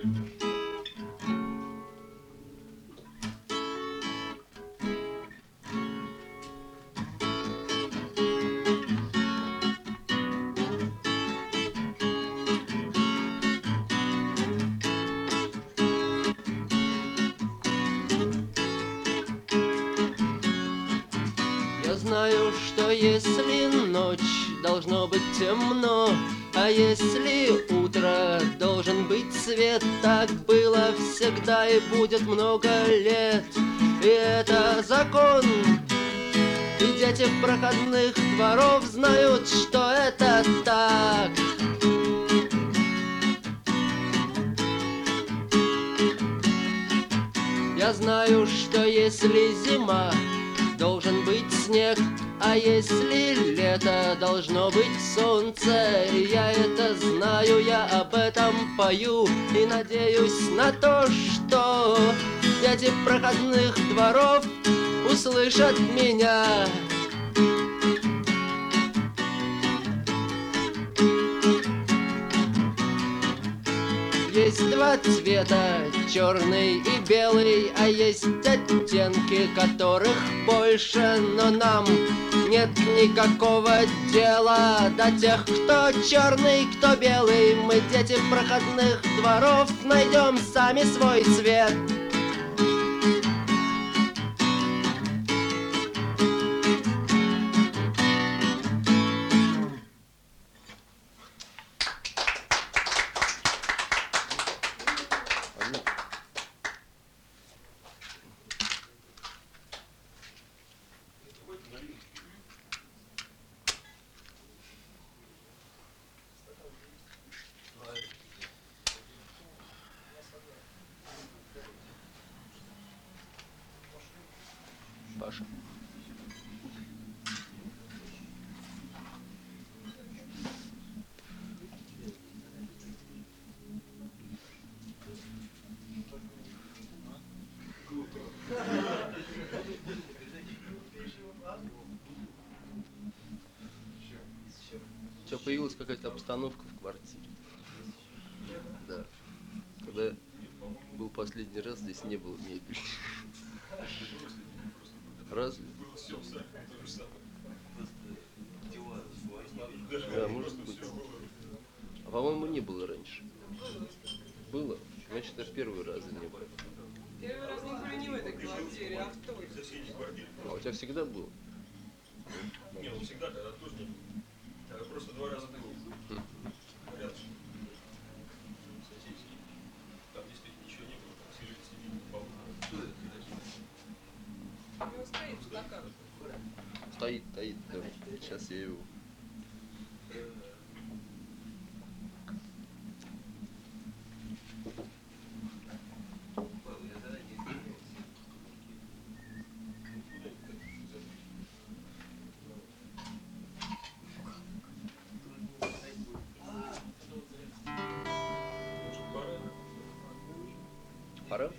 Я знаю, что если ночь должно быть темно, а если утро должен быть свет, так было всегда и будет много лет. И это закон. И дети проходных дворов знают, что это так. Я знаю, что если зима должен быть снег, а если лето должно быть солнце, я это знаю, я об этом пою и надеюсь на то, что дети проходных дворов услышат меня. Есть два цвета, черный и белый, а есть оттенки, которых больше, но нам нет никакого дела до тех, кто черный, кто белый. Мы дети проходных дворов, найдем сами свой цвет. Паша. Что, появилась какая-то обстановка в квартире? Да. Когда был последний раз, здесь не было мебели. Разве? Да, может быть. А по-моему, не было раньше. Было? Значит, это первый раз не было. Первый раз не были не в этой квартире, а в той. А у тебя всегда было? Tá aí, tá aí. Então. Deixa ser parou